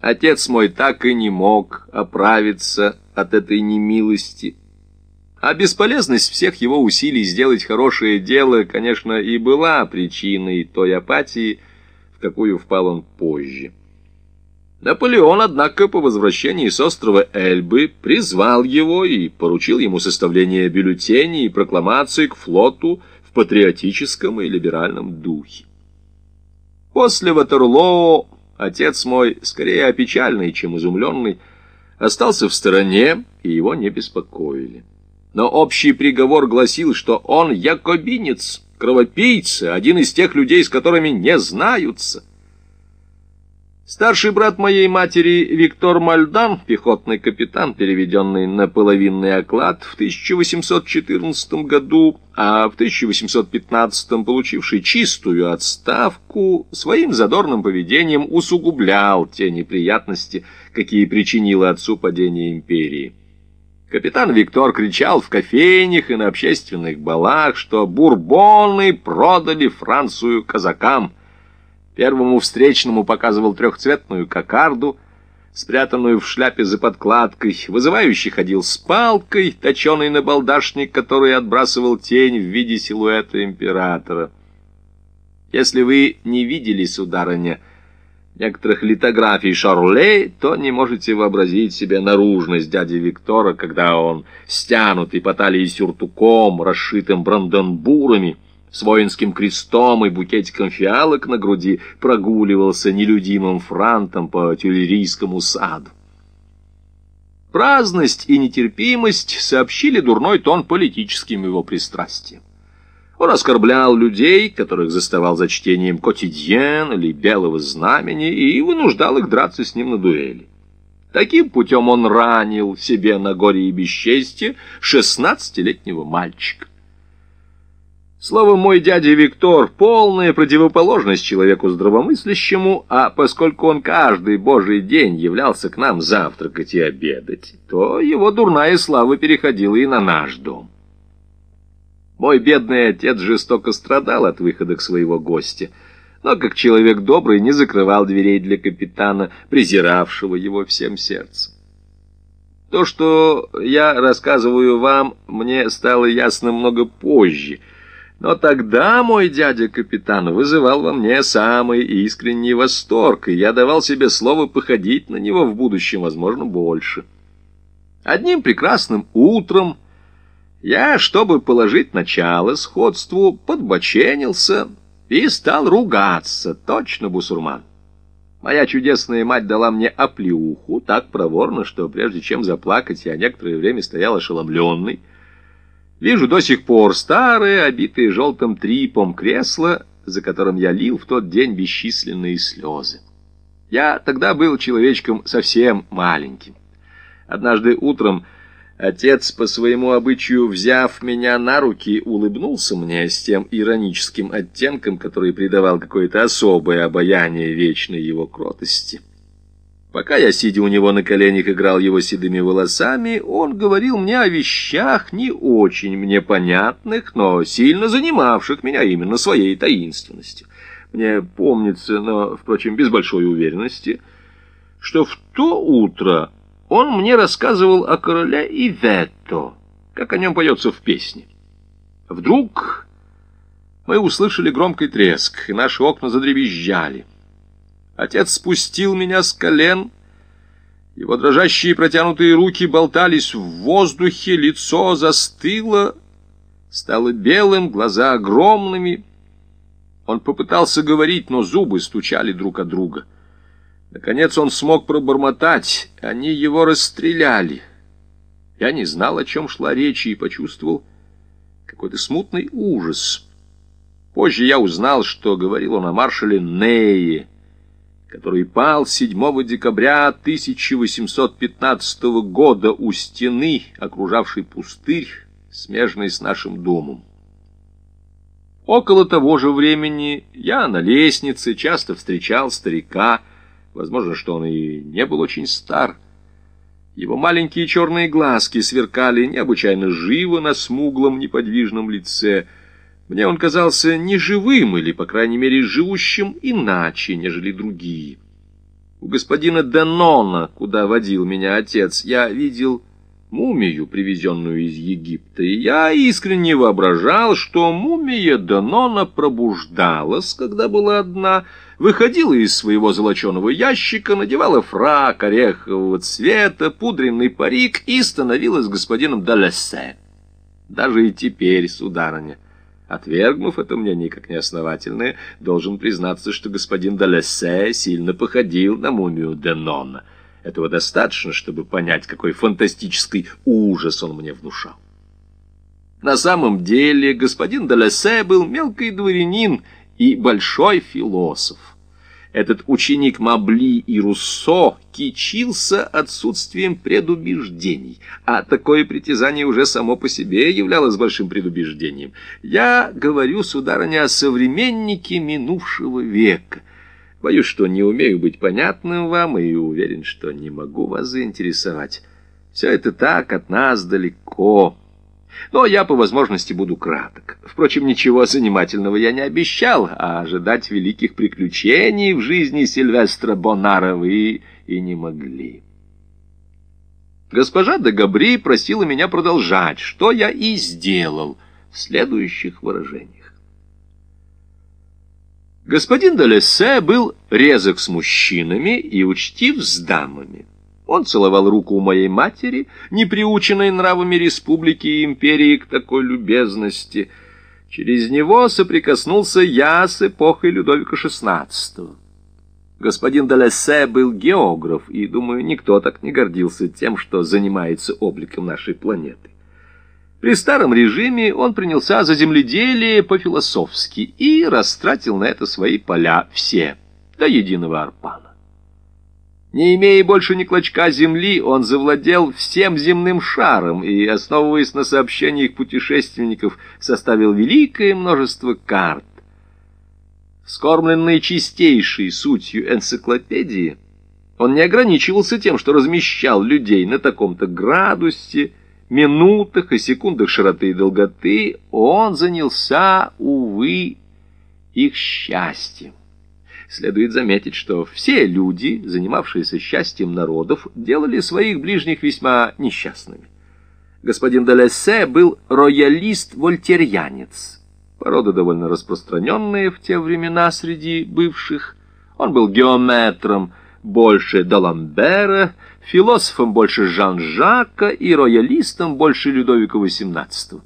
Отец мой так и не мог оправиться от этой немилости. А бесполезность всех его усилий сделать хорошее дело, конечно, и была причиной той апатии, в какую впал он позже. Наполеон, однако, по возвращении с острова Эльбы призвал его и поручил ему составление бюллетеней и прокламаций к флоту в патриотическом и либеральном духе. После Ватерлоо отец мой, скорее опечальный, чем изумленный, остался в стороне, и его не беспокоили. Но общий приговор гласил, что он якобинец, кровопийца, один из тех людей, с которыми не знаются. Старший брат моей матери Виктор Мальдан, пехотный капитан, переведенный на половинный оклад в 1814 году, а в 1815 получивший чистую отставку, своим задорным поведением усугублял те неприятности, какие причинило отцу падение империи. Капитан Виктор кричал в кофейнях и на общественных балах, что бурбоны продали Францию казакам – Первому встречному показывал трехцветную кокарду, спрятанную в шляпе за подкладкой, вызывающий ходил с палкой, точеный на балдашник, который отбрасывал тень в виде силуэта императора. Если вы не видели, сударыня, некоторых литографий Шарлей, то не можете вообразить себе наружность дяди Виктора, когда он, стянутый по талии сюртуком, расшитым бранденбурами, с воинским крестом и букетиком фиалок на груди прогуливался нелюдимым франтом по тюлерийскому саду. Праздность и нетерпимость сообщили дурной тон политическим его пристрастиям. Он оскорблял людей, которых заставал за чтением «Котидьен» или «Белого знамени» и вынуждал их драться с ним на дуэли. Таким путем он ранил себе на горе и бесчестье шестнадцатилетнего мальчика. Словом, мой дядя Виктор — полная противоположность человеку здравомыслящему, а поскольку он каждый божий день являлся к нам завтракать и обедать, то его дурная слава переходила и на наш дом. Мой бедный отец жестоко страдал от выхода своего гостя, но как человек добрый не закрывал дверей для капитана, презиравшего его всем сердцем. То, что я рассказываю вам, мне стало ясно много позже — но тогда мой дядя-капитан вызывал во мне самый искренний восторг, и я давал себе слово походить на него в будущем, возможно, больше. Одним прекрасным утром я, чтобы положить начало сходству, подбоченился и стал ругаться, точно бусурман. Моя чудесная мать дала мне оплеуху так проворно, что прежде чем заплакать, я некоторое время стоял ошеломленный, Вижу до сих пор старые, обитые желтым трипом кресла, за которым я лил в тот день бесчисленные слезы. Я тогда был человечком совсем маленьким. Однажды утром отец, по своему обычаю, взяв меня на руки, улыбнулся мне с тем ироническим оттенком, который придавал какое-то особое обаяние вечной его кротости. Пока я, сидя у него на коленях, играл его седыми волосами, он говорил мне о вещах не очень мне понятных, но сильно занимавших меня именно своей таинственностью. Мне помнится, но, впрочем, без большой уверенности, что в то утро он мне рассказывал о короле Иветто, как о нем поется в песне. Вдруг мы услышали громкий треск, и наши окна задребезжали. Отец спустил меня с колен. Его дрожащие протянутые руки болтались в воздухе, лицо застыло, стало белым, глаза огромными. Он попытался говорить, но зубы стучали друг от друга. Наконец он смог пробормотать. Они его расстреляли. Я не знал, о чем шла речь, и почувствовал какой-то смутный ужас. Позже я узнал, что говорил он о маршале Нее, который пал 7 декабря 1815 года у стены, окружавшей пустырь, смежный с нашим домом. Около того же времени я на лестнице часто встречал старика, возможно, что он и не был очень стар. Его маленькие черные глазки сверкали необычайно живо на смуглом неподвижном лице — мне он казался неживым или, по крайней мере, живущим иначе, нежели другие. У господина Денона, куда водил меня отец, я видел мумию, привезенную из Египта, и я искренне воображал, что мумия Денона пробуждалась, когда была одна, выходила из своего золоченого ящика, надевала фрак орехового цвета, пудренный парик и становилась господином Далессе. Даже и теперь, сударыня, Отвергнув это мнение как неосновательное, должен признаться, что господин Далессе сильно походил на мумию Денона. Этого достаточно, чтобы понять, какой фантастический ужас он мне внушал. На самом деле господин Далессе был мелкий дворянин и большой философ. Этот ученик Мабли и Руссо кичился отсутствием предубеждений, а такое притязание уже само по себе являлось большим предубеждением. Я говорю, сударыня, о современнике минувшего века. Боюсь, что не умею быть понятным вам и уверен, что не могу вас заинтересовать. Все это так от нас далеко». Но я по возможности буду краток. Впрочем, ничего занимательного я не обещал, а ожидать великих приключений в жизни Сильвестра Бонара вы и не могли. Госпожа де Габри просила меня продолжать, что я и сделал в следующих выражениях. Господин де Лессе был резок с мужчинами и учтив с дамами. Он целовал руку у моей матери, не приученной нравами республики и империи к такой любезности. Через него соприкоснулся я с эпохой Людовика XVI. Господин Далессе был географ, и, думаю, никто так не гордился тем, что занимается обликом нашей планеты. При старом режиме он принялся за земледелие по-философски и растратил на это свои поля все, до единого арпана. Не имея больше ни клочка земли, он завладел всем земным шаром и, основываясь на сообщениях путешественников, составил великое множество карт. Скормленный чистейшей сутью энциклопедии, он не ограничивался тем, что размещал людей на таком-то градусе, минутах и секундах широты и долготы, он занялся, увы, их счастьем. Следует заметить, что все люди, занимавшиеся счастьем народов, делали своих ближних весьма несчастными. Господин Делессе был роялист-вольтерьянец, порода довольно распространенная в те времена среди бывших. Он был геометром больше Даламбера, философом больше Жан-Жака и роялистом больше Людовика XVIII.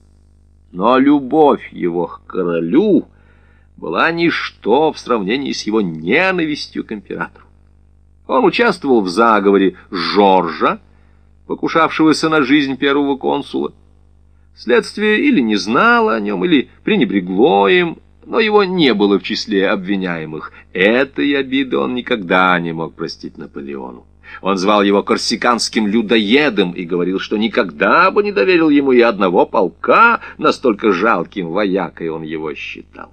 Но любовь его к королю была ничто в сравнении с его ненавистью к императору. Он участвовал в заговоре Жоржа, покушавшегося на жизнь первого консула. Следствие или не знало о нем, или пренебрегло им, но его не было в числе обвиняемых. Этой обиды он никогда не мог простить Наполеону. Он звал его корсиканским людоедом и говорил, что никогда бы не доверил ему и одного полка, настолько жалким воякой он его считал.